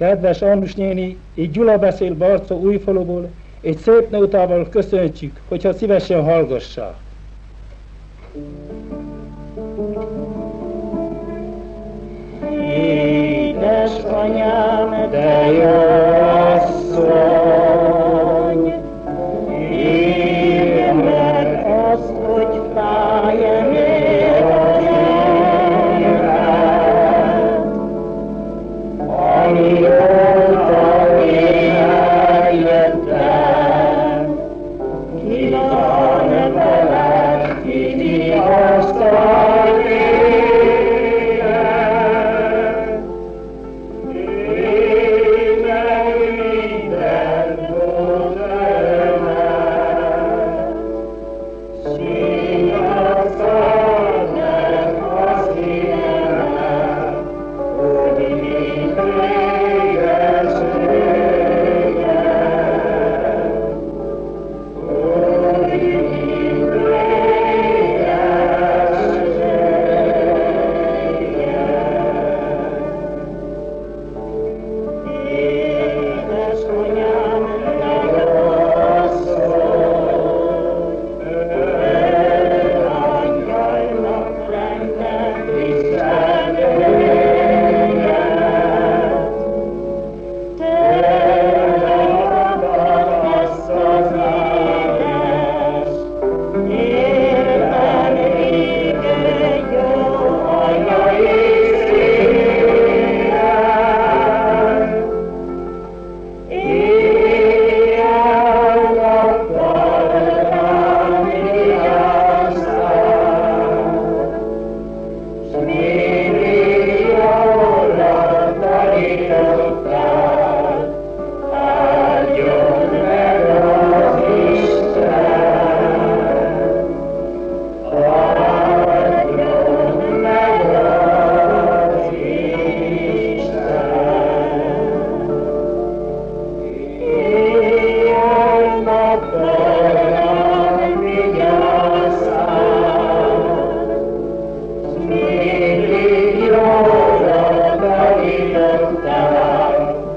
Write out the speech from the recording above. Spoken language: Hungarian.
Kedves Annus néni, így Gyula beszél Barca újfaluból, egy szép nótával köszöntjük, hogyha szívesen hallgassa. Édesanyám, de jó see. Shantaram